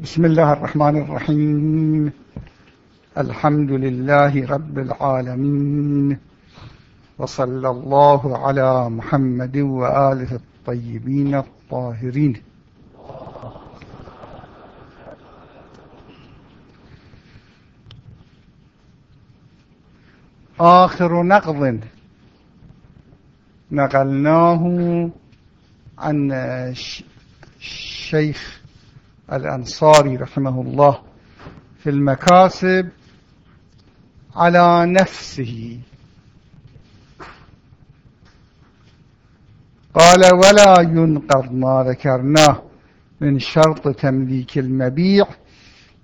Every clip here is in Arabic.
بسم الله الرحمن الرحيم. الحمد لله رب العالمين. وصلى الله على محمد وآله الطيبين الطاهرين. آخر نقض نقلناه عن الشيخ الأنصاري رحمه الله في المكاسب على نفسه. قال ولا ينقض ما ذكرناه من شرط تمليك المبيع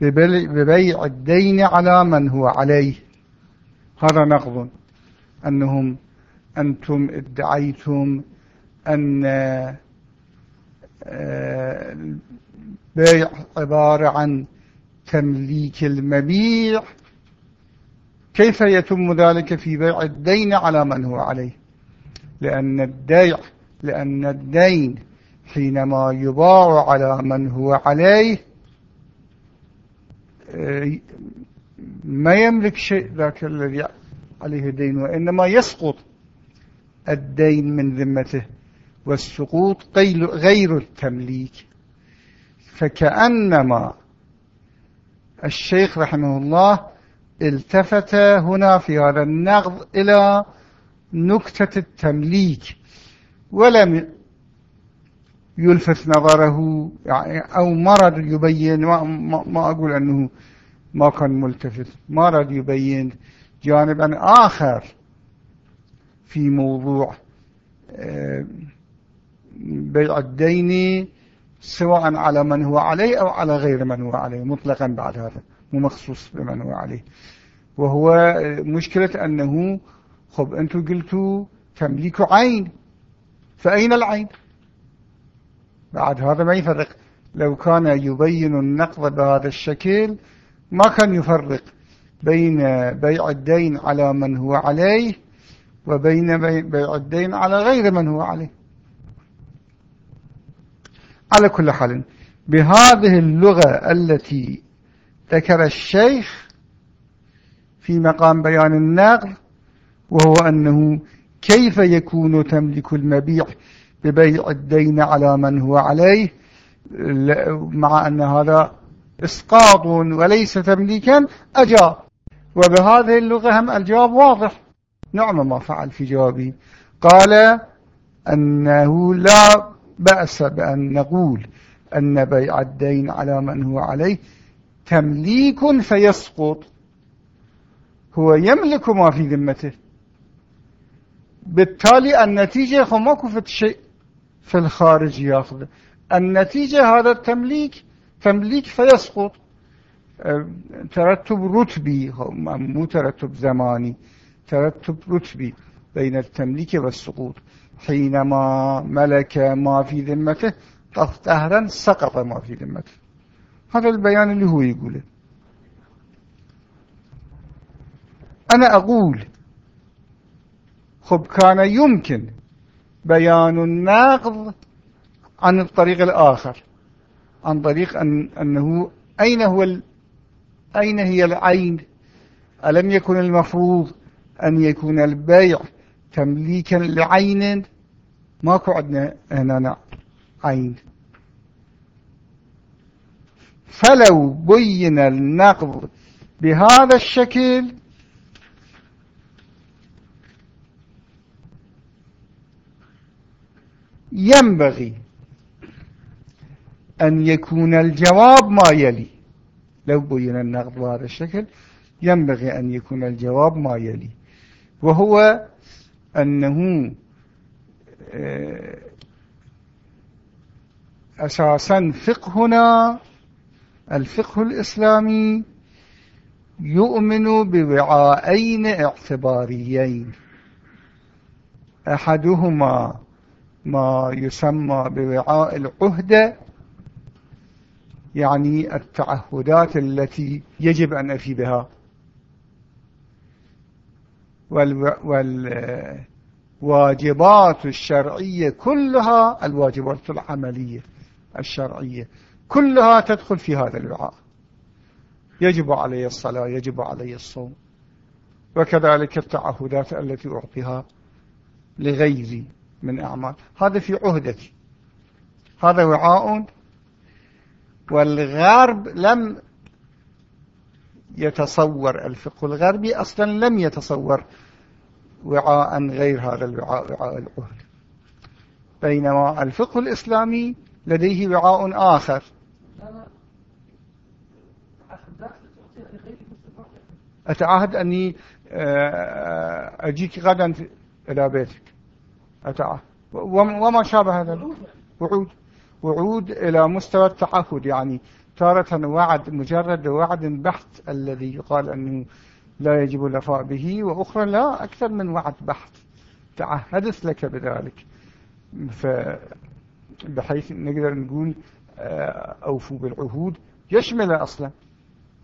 ببيع الدين على من هو عليه. هذا نقض. أنهم أنتم ادعيتم أن بيع عبارة عن تمليك المبيع. كيف يتم ذلك في بيع الدين على من هو عليه؟ لأن الديع لأن الدين حينما يباع على من هو عليه ما يملك شيء ذاك الذي عليه الدين وإنما يسقط الدين من ذمته والسقوط غير التمليك. فكأنما الشيخ رحمه الله التفت هنا في هذا النقض إلى نكتة التمليك ولم يلفت نظره يعني أو مرض يبين ما, أقول أنه ما كان ملتفت مرض يبين جانبا آخر في موضوع آه، بيع الدين سواء على من هو عليه أو على غير من هو عليه مطلقا بعد هذا مو مخصوص بمن هو عليه. وهو مشكلة أنه خب أنتم قلتوا تمليك عين فأين العين؟ بعد هذا ما يفرق. لو كان يبين النقض بهذا الشكل ما كان يفرق بين بيع الدين على من هو عليه وبين بيع الدين على غير من هو عليه. على كل حال. بهذه اللغة التي ذكر الشيخ في مقام بيان النقل وهو أنه كيف يكون تملك المبيع ببيع الدين على من هو عليه؟ مع أن هذا إسقاط وليس تمليكا أجاب. وبهذه اللغة هم الجواب واضح. نعم ما فعل في جوابه. قال أنه لا بأس بأن نقول أن بيع الدين على من هو عليه تمليك فيسقط. هو يملك ما في ذمته. بالتالي النتيجة ماكو في شيء في الخارج ياخذ النتيجة هذا التمليك تمليك فيسقط. ترتب رتبي مو ترتب زماني ترتب رتبي بين التمليك والسقوط. حينما ملك ما في ذمته قهرا سقط ما في ذمته. هذا البيان اللي هو يقوله. أنا أقول خب كان يمكن بيان الناقض عن الطريق الآخر عن طريق أن أنه أين هو ال... أين هي العين؟ ألم يكن المفروض أن يكون البيع تمليكا لعين. ماكو عندنا هنا عين. فلو بين النقض بهذا الشكل ينبغي أن يكون الجواب ما يلي. لو بين النقض بهذا الشكل ينبغي أن يكون الجواب ما يلي. وهو أنه آه، أساسا فقهنا الفقه الإسلامي يؤمن بوعاءين اعتباريين. أحدهما ما يسمى بوعاء العهدة يعني التعهدات التي يجب أن أفي بها. والواجبات الشرعية كلها الواجبات العملية الشرعية كلها تدخل في هذا الوعاء. يجب علي الصلاة يجب علي الصوم وكذلك التعهدات التي أعطيها لغيري من أعمال. هذا في عهدتي. هذا وعاء والغرب لم يتصور الفقه الغربي أصلا لم يتصور وعاء غير هذا الوعاء وعاء العهد. بينما الفقه الإسلامي لديه وعاء آخر. أتعهد أني آه، أجيك غدا إلى بيتك. أتعهد. وما شابه هذا؟ وعود. وعود إلى مستوى التعهد يعني تارة وعد مجرد وعد بحث الذي يقال أنه لا يجب الوفاء به وأخرى لا أكثر من وعد بحث تعهدت لك بذلك. بحيث نقدر نقول آه، أوفوا بالعهود. يشمل أصلا.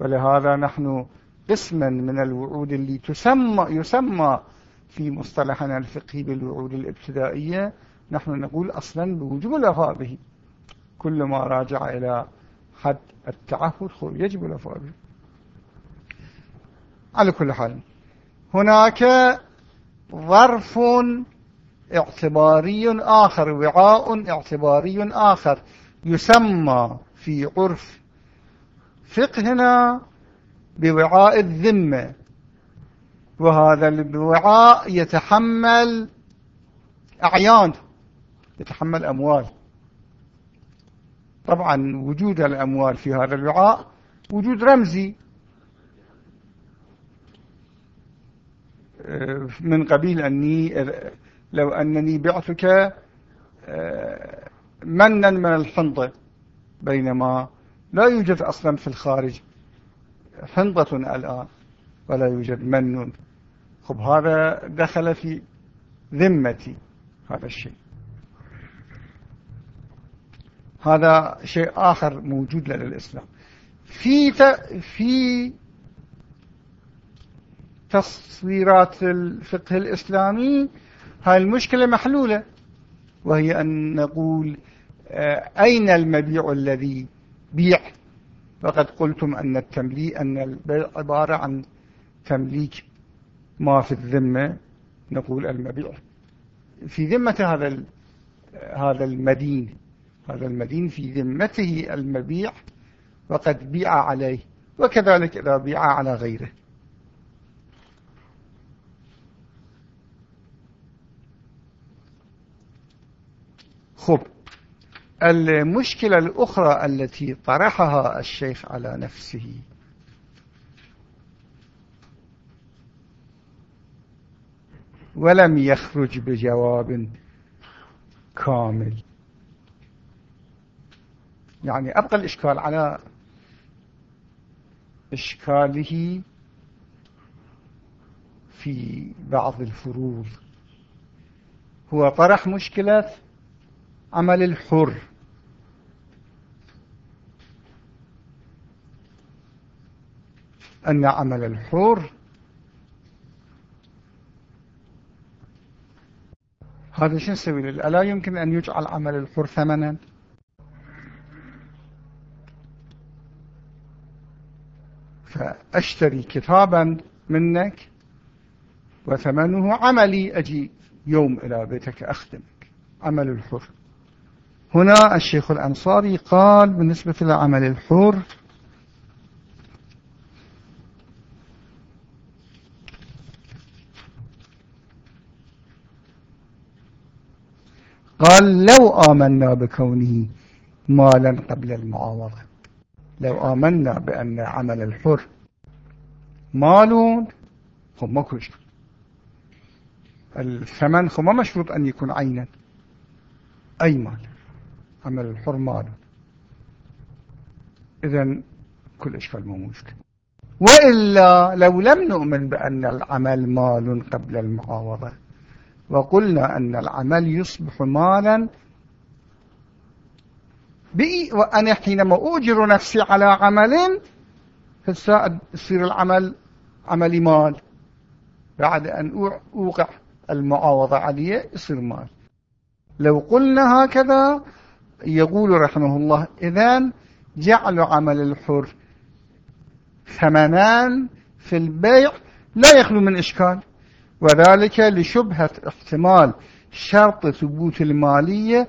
ولهذا نحن قسما من الوعود اللي تسمى يسمى في مصطلحنا الفقهي بالوعود الابتدائية نحن نقول أصلا بوجوب الوفاء به. كل ما راجع إلى حد التعهد يجب به على كل حال هناك ظرف اعتباري آخر وعاء اعتباري آخر يسمى في عرف فقهنا بوعاء الذمة وهذا الوعاء يتحمل أعيان يتحمل أموال. طبعا وجود الأموال في هذا الوعاء وجود رمزي. من قبيل أني لو أنني بعتك منا من الحنطة بينما لا يوجد أصلا في الخارج. حنطة الآن ولا يوجد من خب هذا دخل في ذمتي هذا الشيء. هذا شيء آخر موجود لدى الإسلام. في في تصويرات الفقه الإسلامي هاي المشكلة محلولة وهي أن نقول آه، أين المبيع الذي بيع؟ فقد قلتم أن التمليك أن البيع عبارة عن تمليك ما في الذمة نقول المبيع. في ذمة هذا هذا المدين. هذا المدين في ذمته المبيع وقد بيع عليه وكذلك إذا بيع على غيره. خب المشكلة الأخرى التي طرحها الشيخ على نفسه. ولم يخرج بجواب كامل. يعني أبقى الإشكال على إشكاله في بعض الفروض. هو طرح مشكلة عمل الحر. أن عمل الحر هذا شو نسوي ألا يمكن أن يجعل عمل الحر ثمنا. فأشتري كتابا منك وثمنه عملي أجي يوم إلى بيتك أخدمك. عمل الحر. هنا الشيخ الأنصاري قال بالنسبة لعمل الحر قال لو آمنا بكونه مالا قبل المعاوضة لو آمنا بأن عمل الحر مال هم ماكو الثمن ما مشروط أن يكون عينا. أي مال؟ عمل الحر مال إذا كل إشكال مو مشكل. وإلا لو لم نؤمن بأن العمل مال قبل المعاوضة وقلنا أن العمل يصبح مالا بي وأنا حينما أؤجر نفسي على عمل فالساعة يصير العمل عملي مال. بعد أن أوقع المعاوضة عليه يصير مال. لو قلنا هكذا يقول رحمه الله إذن جعل عمل الحر ثمنان في البيع لا يخلو من إشكال. وذلك لشبهة احتمال شرط ثبوت المالية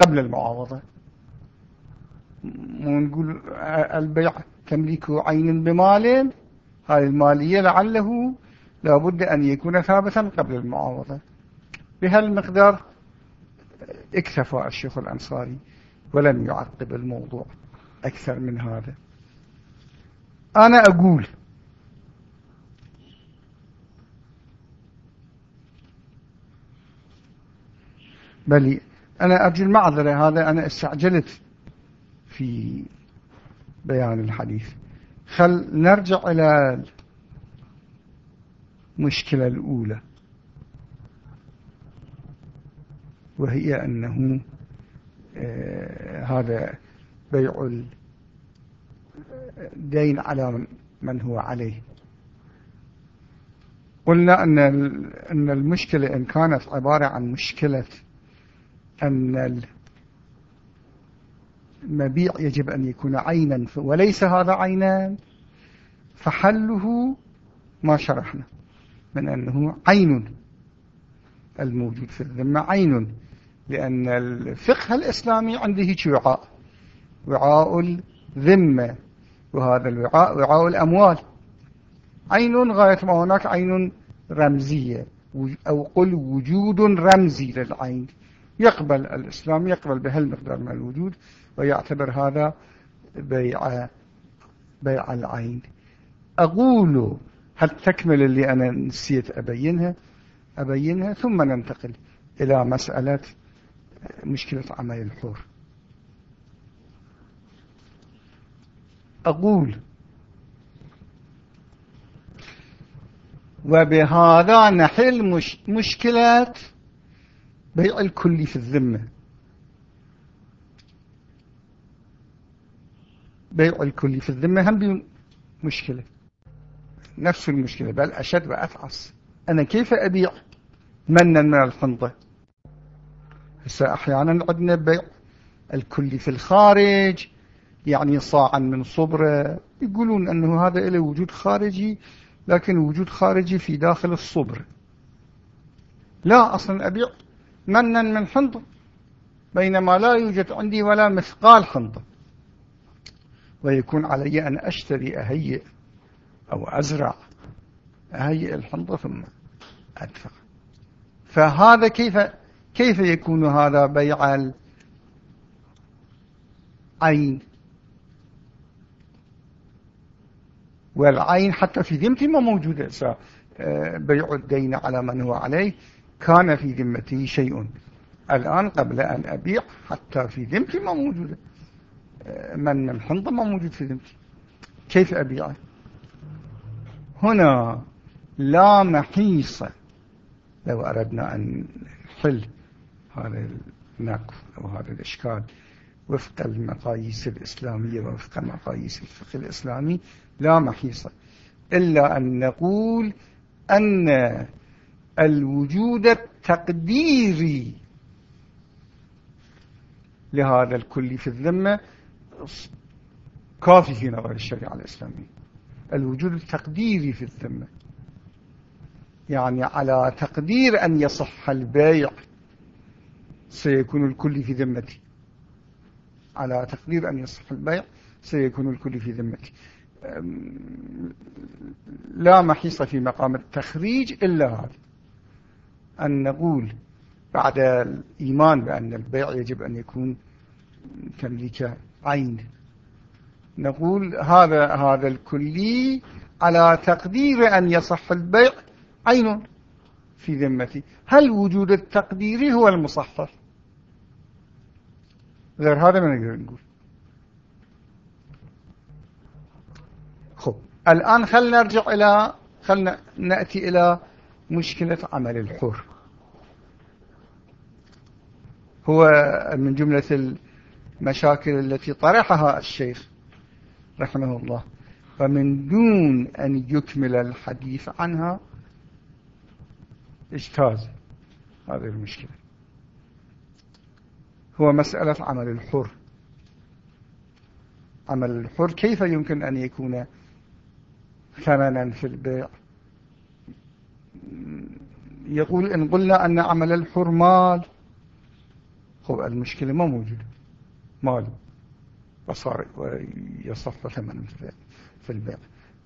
قبل المعاوضة. ونقول البيع تمليك عين بمال هذه المالية لعله لابد أن يكون ثابتا قبل المعاوضة بهالمقدار اكتفى الشيخ الأنصاري ولم يعقب الموضوع أكثر من هذا. أنا أقول بل أنا أرجو المعذرة هذا أنا استعجلت. في بيان الحديث. خل نرجع إلى المشكلة الأولى وهي أنه آه هذا بيع الدين على من هو عليه. قلنا أن أن المشكلة إن كانت عبارة عن مشكلة أن المبيع يجب أن يكون عينا. وليس هذا عينا. فحله ما شرحنا. من أنه عين الموجود في الذمة. عين. لأن الفقه الإسلامي عنده وعاء. وعاء الذمة. وهذا الوعاء وعاء الأموال. عين غاية ما هناك عين رمزية. أو قل وجود رمزي للعين. يقبل الإسلام يقبل بهالمقدار من الوجود. ويعتبر هذا بيع بيع العين. أقول هل تكمل اللي أنا نسيت أبينها؟ أبينها ثم ننتقل إلى مسألة مشكلة عمل الحور. أقول وبهذا نحل مش مشكلة بيع الكلي في الذمة. بيع الكلي في الذمة هم مشكلة نفس المشكلة بل أشد وأفعص. أنا كيف أبيع؟ منا من الحنطة هسه أحيانا عندنا بيع الكلي في الخارج يعني صاعا من صبرة. يقولون أنه هذا له وجود خارجي لكن وجود خارجي في داخل الصبر. لا أصلا أبيع منا من حنطة بينما لا يوجد عندي ولا مثقال حنطة ويكون علي أن أشتري أهيئ أو أزرع. أهيئ الحنطة ثم أدفع. فهذا كيف كيف يكون هذا بيع العين؟ والعين حتى في ذمتي ما موجودة. آه، بيع الدين على من هو عليه. كان في ذمتي شيء. الآن قبل أن أبيع حتى في ذمتي ما موجودة. من الحنطة ما موجود في ذمتي كيف أبيعه هنا لا محيص. لو أردنا أن نحل هذا النقص أو هذا الإشكال وفق المقاييس الإسلامية وفق مقاييس الفقه الإسلامي لا محيص. إلا أن نقول أن الوجود التقديري لهذا الكل في الذمة كافي في نظر الشريعة الإسلامية. الوجود التقديري في الذمة. يعني على تقدير أن يصح البيع سيكون الكل في ذمتي. على تقدير أن يصح البيع سيكون الكل في ذمتي. لا محيص في مقام التخريج إلا هذا. أن نقول بعد الإيمان بأن البيع يجب أن يكون تمليك عين. نقول هذا هذا الكلي على تقدير أن يصح البيع عين في ذمتي. هل وجود التقديري هو المصحف غير هذا ما نقدر نقول. خب الآن خلنا نرجع إلى خلنا نأتي إلى مشكلة عمل الحر. هو من جملة المشاكل التي طرحها الشيخ رحمه الله. ومن دون أن يكمل الحديث عنها اجتاز. هذه المشكلة. هو مسألة عمل الحر. عمل الحر كيف يمكن أن يكون ثمنا في البيع؟ يقول إن قلنا أن عمل الحر مال. هو المشكلة ما موجودة. مال وصار ويصح ثمن في البيع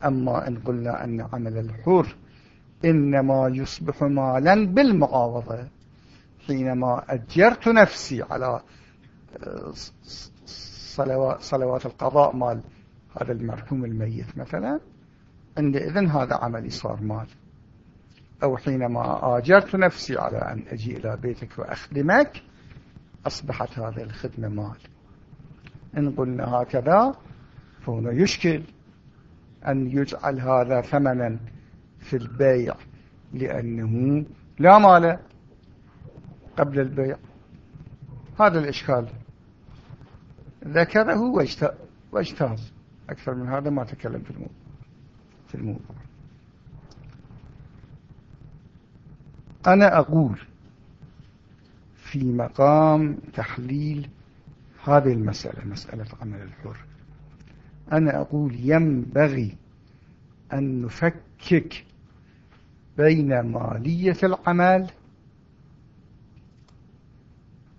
أما إن قلنا أن عمل الحر إنما يصبح مالا بالمعاوضة حينما أجرت نفسي على آه، صلوات, صلوات القضاء مال هذا المرحوم الميت مثلا عندئذ هذا عملي صار مال. أو حينما آجرت نفسي على أن أجي إلى بيتك وأخدمك أصبحت هذه الخدمة مال. إن قلنا هكذا فهنا يشكل أن يجعل هذا ثمنا في البيع لأنه لا مال قبل البيع. هذا الإشكال. ذكره واجتاز. أكثر من هذا ما تكلم في الموضوع. في الموضوع. أنا أقول في مقام تحليل هذه المسألة مسألة عمل الحر. أنا أقول ينبغي أن نفكك بين مالية العمل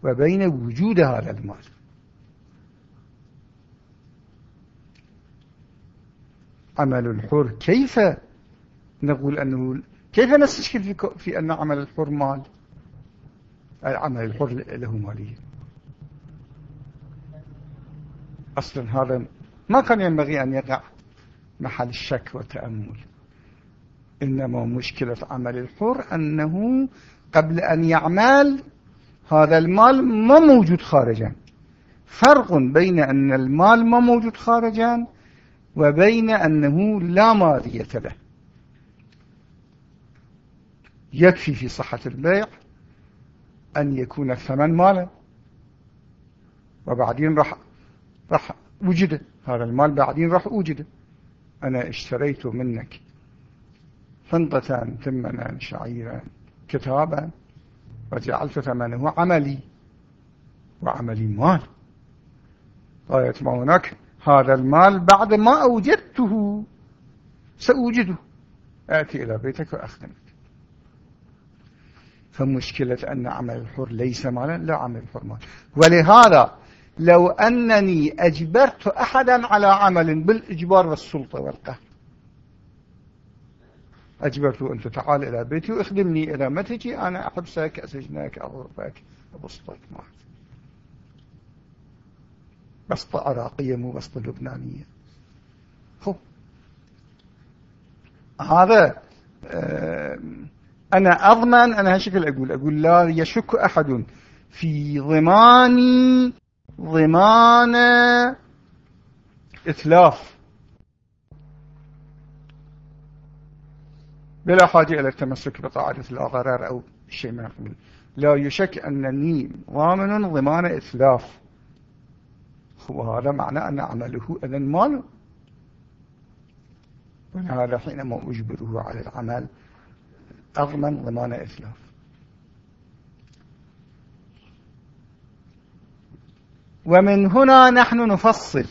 وبين وجود هذا المال. عمل الحر كيف نقول أنه كيف نستشكل في, أن عمل الحر مال؟ العمل الحر له مالية. أصلا هذا ما كان ينبغي أن يقع محل الشك والتأمل. إنما مشكلة عمل الحر أنه قبل أن يعمل هذا المال ما موجود خارجا. فرق بين أن المال ما موجود خارجا وبين أنه لا ماضية له. يكفي في صحة البيع أن يكون الثمن مالا. وبعدين راح راح وجد هذا المال بعدين راح وجد أنا اشتريت منك فنطة ثمنا شعيرا كتابا وجعلت ثمنه عملي. وعملي مال. غاية ما هناك؟ هذا المال بعد ما أوجدته سأوجده. آتي إلى بيتك وأخدمك. فمشكلة أن عمل الحر ليس مالا لا عمل الحر مال ولهذا لو أنني أجبرت أحدا على عمل بالإجبار والسلطة والقهر. أجبرته أنت تعال إلى بيتي وأخدمني إلى ما تجي. أنا أحبسك أسجنك أضربك أبسطك معك بسطة عراقية مو بسطة لبنانية. هو هذا أنا أضمن أنا هالشكل أقول. أقول لا يشك أحد في ضماني ضمان إتلاف. بلا حاجة إلى التمسك بقاعدة لا أو شيء ما قبل لا يشك أنني ضامن ضمان إتلاف. وهذا معنى أن عمله أذن مال. ولهذا حينما أجبره على العمل أضمن ضمان إتلاف. ومن هنا نحن نفصل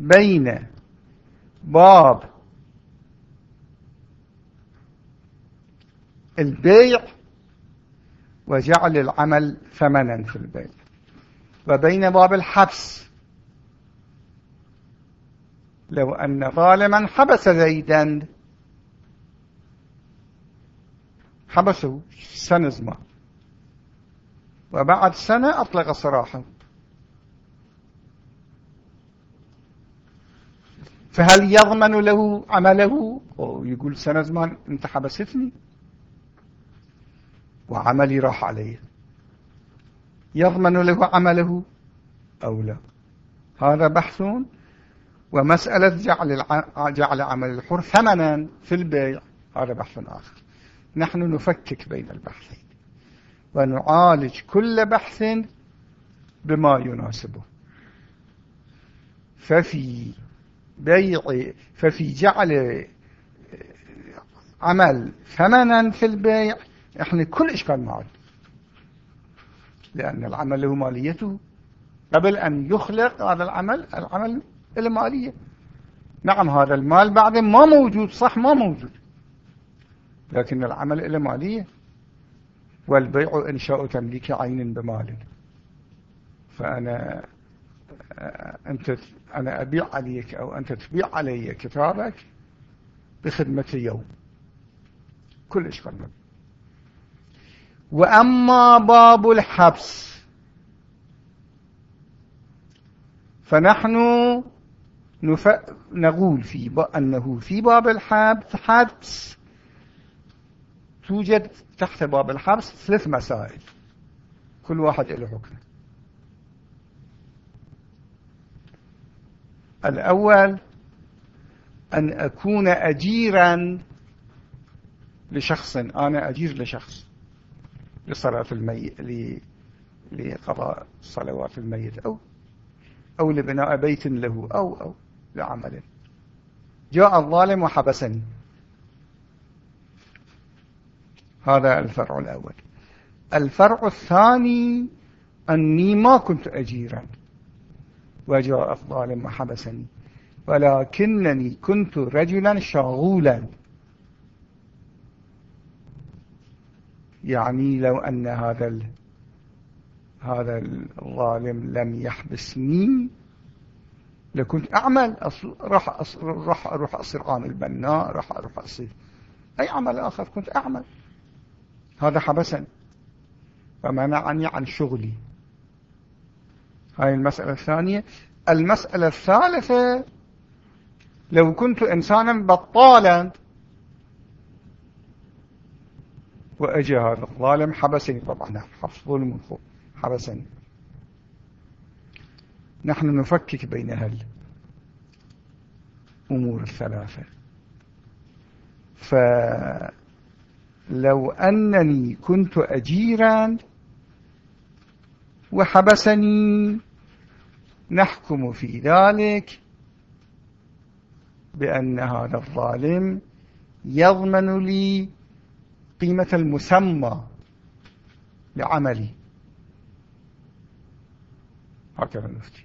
بين باب البيع وجعل العمل ثمنا في البيع. وبين باب الحبس. لو أن ظالما حبس زيدا. حبسه سنة زمان. وبعد سنة أطلق سراحه. فهل يضمن له عمله؟ ويقول سنة زمان انت حبستني وعملي راح عليه. يضمن له عمله أو لا؟ هذا بحث ومسألة جعل, جعل عمل الحر ثمنا في البيع. هذا بحث آخر. نحن نفكك بين البحثين. ونعالج كل بحث بما يناسبه. ففي بيع ففي جعل عمل ثمنا في البيع إحنا كل إشكال معه. لأن العمل له ماليته. قبل أن يخلق هذا العمل العمل المالية نعم هذا المال بعد ما موجود صح ما موجود. لكن العمل له مالية. والبيع إنشاء تمليك عين بمال. فأنا أنت أنا أبيع عليك أو أنت تبيع علي كتابك بخدمة يوم. كل إشكال وأما باب الحبس فنحن نف... نقول في ب... أنه في باب الحبس توجد تحت باب الحبس ثلاث مسائل. كل واحد له حكم الأول أن أكون أجيرا لشخص أنا أجير لشخص لصلاة الميت لقضاء صلوات الميت أو أو لبناء بيت له أو أو لعمل. جاء الظالم وحبسني هذا الفرع الأول. الفرع الثاني أني ما كنت أجيرا. وجاء الظالم وحبسني ولكنني كنت رجلا شغولا. يعني لو أن هذا هذا الظالم لم يحبسني لكنت أعمل راح راح أروح أصير عامل بناء راح أروح أصير أي عمل آخر كنت أعمل. هذا حبسني. فمنعني عن شغلي. هاي المسألة الثانية. المسألة الثالثة لو كنت إنسانا بطالا وأجى هذا الظالم حبسني طبعا حبس ظلم حبسني. نحن نفكك بين هالأمور الثلاثة. فلو أنني كنت أجيرا وحبسني نحكم في ذلك بأن هذا الظالم يضمن لي قيمة المسمى لعملي. هكذا نفتي.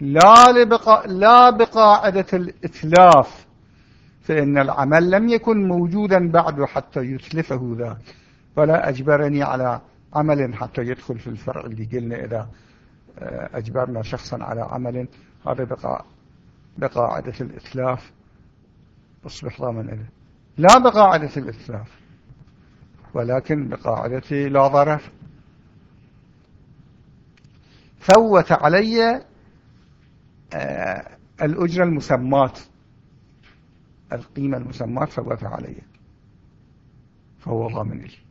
لا, لبقا لا بقاعدة الإتلاف فإن العمل لم يكن موجودا بعد حتى يتلفه ذاك. فلا أجبرني على عمل حتى يدخل في الفرع اللي قلنا إذا آه، أجبرنا شخصا على عمل. هذا بقى بقاعدة الإتلاف. أصبح ضامن له لا بقاعدة الإتلاف ولكن بقاعدة لا ضرر فوت علي آه، الأجرة المسمات القيمة المسمات فوت علي. فهو ضامن لي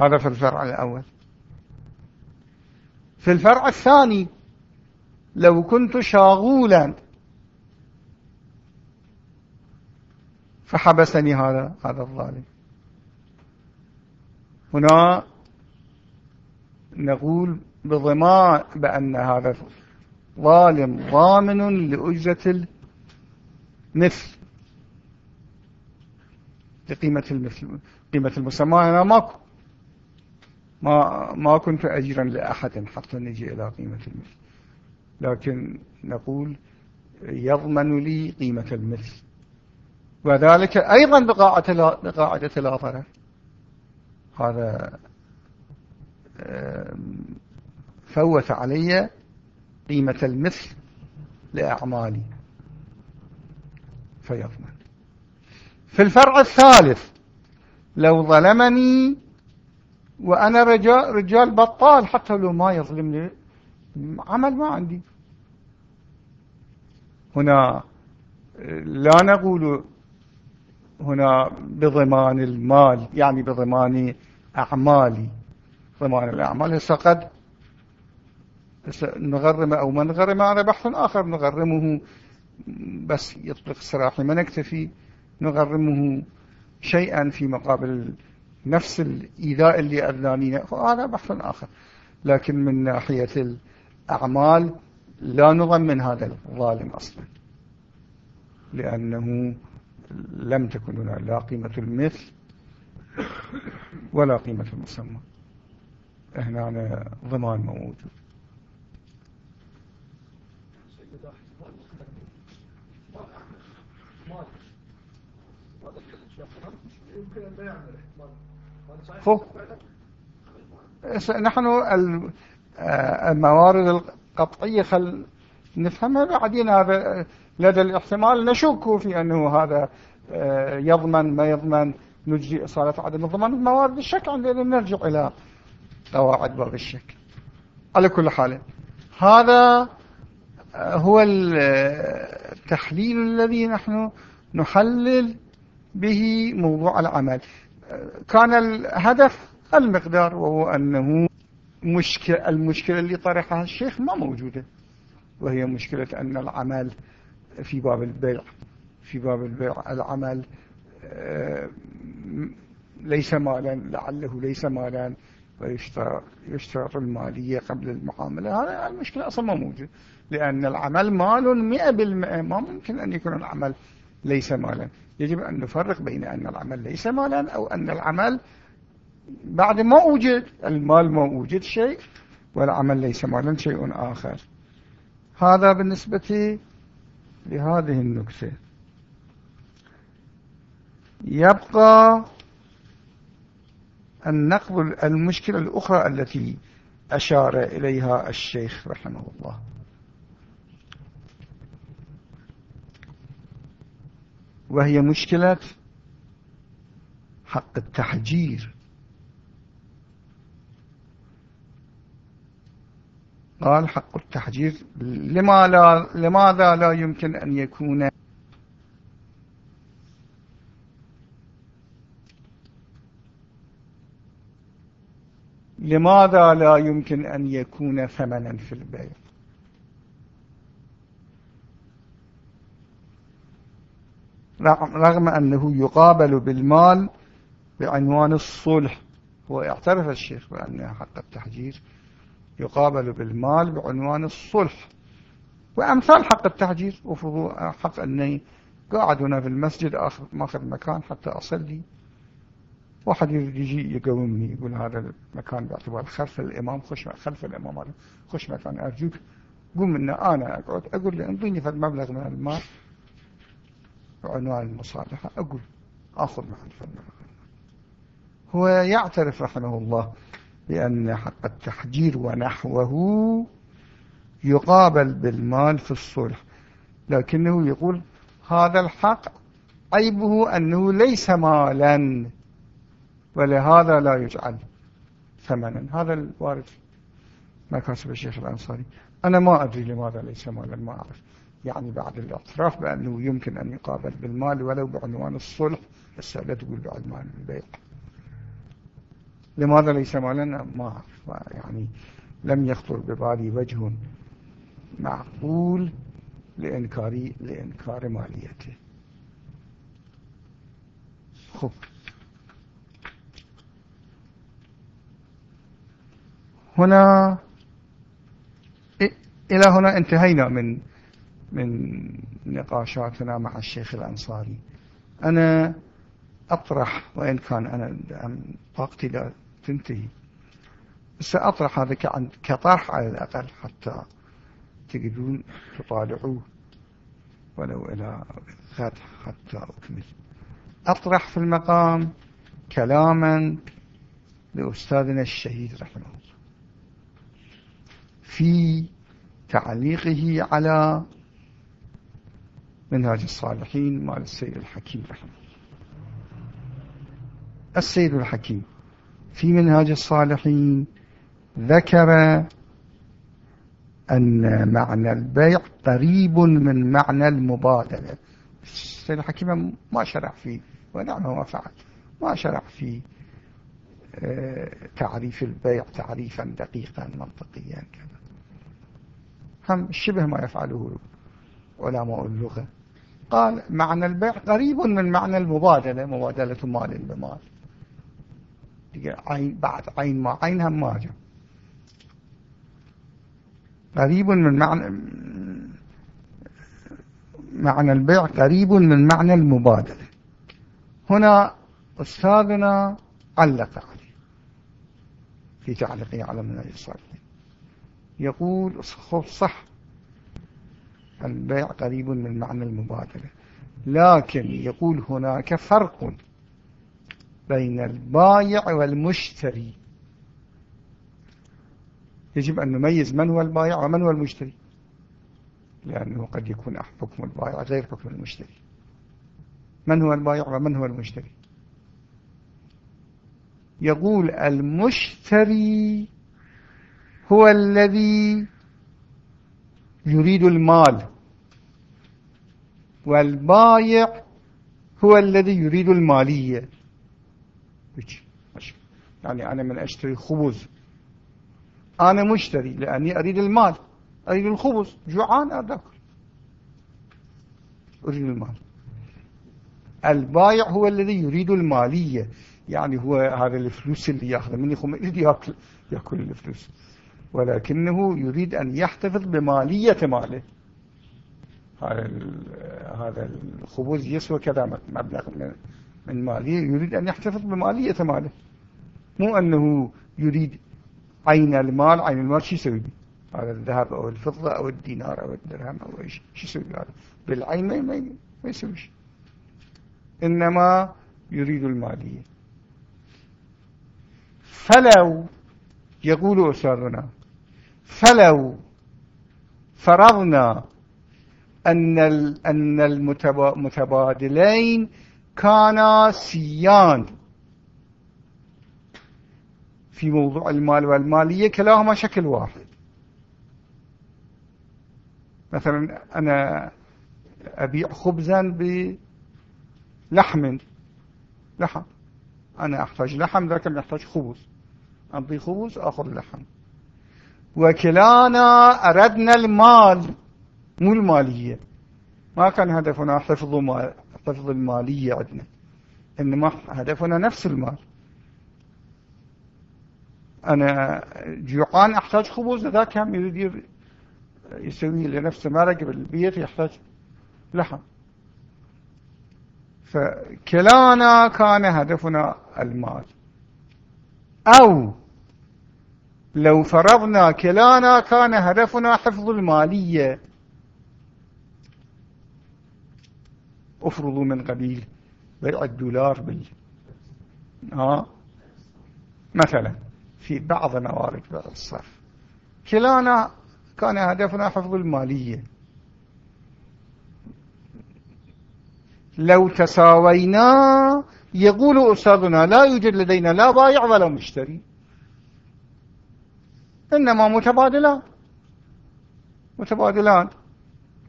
هذا في الفرع الأول. في الفرع الثاني لو كنت شاغولا فحبسني هذا هذا الظالم. هنا نقول بضمان بأن هذا ظالم ضامن لأجرة المثل. لقيمة المثل قيمة المسمى. أنا ماكو. ما ما كنت أجرا لأحد حتى نجي إلى قيمة المثل. لكن نقول يضمن لي قيمة المثل. وذلك أيضا بقاعدة ضرر. هذا فوت علي قيمة المثل لأعمالي. فيضمن. في الفرع الثالث لو ظلمني وأنا رجال, رجال بطال حتى لو ما يظلمني عمل ما عندي. هنا لا نقول هنا بضمان المال يعني بضمان أعمالي. ضمان الأعمال. هسه قد نغرم أو ما نغرم هذا بحث آخر نغرمه. بس يطلق سراحي ما نكتفي نغرمه شيئا في مقابل نفس الإيذاء اللي أذانينا هذا بحث آخر لكن من ناحية الأعمال لا نضمن هذا الظالم أصلا لأنه لم تكن هنا لا قيمة المثل ولا قيمة المسمى هنا ضمان موجود نحن آه، الموارد القطعية خل نفهمها بعدين هذا لدى الاحتمال نشك في أنه هذا آه، يضمن ما يضمن نجري إصالة عدم الضمان موارد الشك عندنا نرجع إلى قواعد باب الشك. على كل حال هذا هو التحليل الذي نحن نحلل به موضوع العمل. كان الهدف المقدار وهو أنه مشكلة المشكلة اللي طرحها الشيخ ما موجودة. وهي مشكلة أن العمل في باب البيع. في باب البيع العمل آه، ليس مالا لعله ليس مالا ويشترط المالية قبل المعاملة. هذا المشكلة أصلا ما موجود لأن العمل مال مئة بالمئة. ما ممكن أن يكون العمل ليس مالا. يجب أن نفرق بين أن العمل ليس مالا أو أن العمل بعد ما وجد المال ما وجد شيء والعمل ليس مالا شيء آخر. هذا بالنسبة لهذه النكتة يبقى النقل المشكلة الأخرى التي أشار إليها الشيخ رحمه الله. وهي مشكلة حق التحجير. قال حق التحجير لماذا لا يمكن أن يكون؟ لماذا لا يمكن أن يكون ثمنا في البيع؟ رغم أنه يقابل بالمال بعنوان الصلح. واعترف الشيخ بأن حق التحجير يقابل بالمال بعنوان الصلح. وأمثال حق التحجير حق أني قاعد هنا في المسجد أخذ مكان حتى أصلي. واحد يجي يقومني يقول هذا المكان باعتبار خلف الإمام خش خلف الإمام خش مكان أرجوك قوم من أنا أقعد. أقول له انطيني فد مبلغ من المال. بعنوان المصالحة. أقول أخذ مبلغ هو يعترف رحمه الله بأن حق التحجير ونحوه يقابل بالمال في الصلح لكنه يقول هذا الحق عيبه أنه ليس مالا ولهذا لا يجعل ثمنا. هذا الوارد. ما كاتب الشيخ الأنصاري. أنا ما أدري لماذا ليس مالا ما أعرف. يعني بعد الاعتراف بأنه يمكن أن يقابل بالمال ولو بعنوان الصلح بس لا تقول بعنوان البيع. لماذا ليس مالا؟ ما أعرف يعني لم يخطر ببالي وجه معقول لإنكار, لإنكار ماليته. خب. هنا إلى هنا انتهينا من من نقاشاتنا مع الشيخ الأنصاري. أنا أطرح وإن كان أنا طاقتي لا تنتهي بس أطرح هذا كطرح على الأقل حتى تقدرون تطالعوه ولو إلى غد حتى أكمل. أطرح في المقام كلاما لأستاذنا الشهيد رحمه الله. في تعليقه على منهاج الصالحين مال السيد الحكيم رحمه السيد الحكيم في منهاج الصالحين ذكر أن معنى البيع قريب من معنى المبادلة. السيد الحكيم ما شرع فيه ونعم ما فعل ما شرع فيه آه، تعريف البيع تعريفا دقيقا منطقيا كذا. هم شبه ما يفعله علماء اللغة. قال معنى البيع قريب من معنى المبادلة مبادلة مال بمال عين بعد عين ما عين هم ما جاء. قريب من معنى معنى البيع قريب من معنى المبادلة. هنا أستاذنا علق عليه في تعليقه على منهج الصالحين يقول صح. البيع قريب من معنى المبادلة لكن يقول هناك فرق بين البايع والمشتري. يجب أن نميز من هو البايع ومن هو المشتري لأنه قد يكون حكم البايع غير حكم المشتري. من هو البايع ومن هو المشتري؟ يقول المشتري هو الذي يريد المال. والبايع هو الذي يريد المالية. يعني أنا من أشتري خبز. أنا مشتري لأني أريد المال. أريد الخبز. جوعان أدخل. أريد المال. البايع هو الذي يريد المالية. يعني هو هذا الفلوس اللي يأخذ مني يريد يأكل, يأكل الفلوس. ولكنه يريد أن يحتفظ بمالية ماله. هذا الخبز يسوى كذا مبلغ من مالية يريد أن يحتفظ بمالية ماله. مو أنه يريد عين المال عين المال شو يسوي به؟ هذا الذهب أو الفضة أو الدينار أو الدرهم أو شيء شو يسوي هذا؟ بالعين ما, ما يسوي شيء. إنما يريد المالية. فلو يقول أستاذنا فلو فرضنا أن أن المتبادلين كانا سيان. في موضوع المال والمالية كلاهما شكل واحد. مثلا أنا أبيع خبزا بلحم. لحم. أنا أحتاج لحم لكن أحتاج خبز. أعطي خبز أخذ لحم. وكلانا أردنا المال مو المالية. ما كان هدفنا حفظ, مال حفظ المالية عندنا. إنما هدفنا نفس المال. أنا جوعان أحتاج خبز ذاك هم يريد يسوي لنفسه مرق بالبيت يحتاج لحم. فكلانا كان هدفنا المال. أو لو فرضنا كلانا كان هدفنا حفظ المالية. افرضوا من قبيل بيع الدولار بال ها؟ مثلا في بعض موارد بيع الصرف. كلانا كان هدفنا حفظ المالية. لو تساوينا يقول أستاذنا لا يوجد لدينا لا بايع ولا مشتري. إنما متبادلان. متبادلان.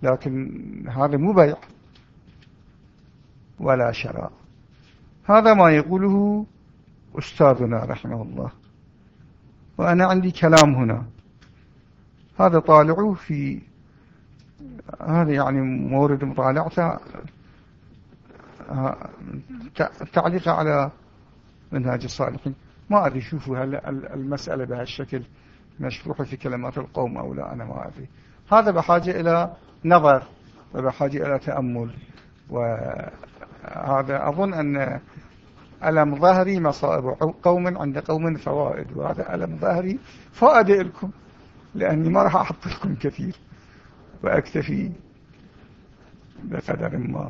لكن هذا مو بيع ولا شراء. هذا ما يقوله أستاذنا رحمه الله. وأنا عندي كلام هنا. هذا طالعوه في هذا يعني مورد مطالعته تعليق على منهاج الصالحين. ما أدري شوفوا هل المسألة بهالشكل مشروحة في كلمات القوم أو لا أنا ما أدري. هذا بحاجة إلى نظر وبحاجة إلى تأمل. وهذا أظن أن ألم ظهري مصائب قوم عند قوم فوائد وهذا ألم ظهري فائدة لكم لأني ما راح أحط لكم كثير وأكتفي بقدر ما.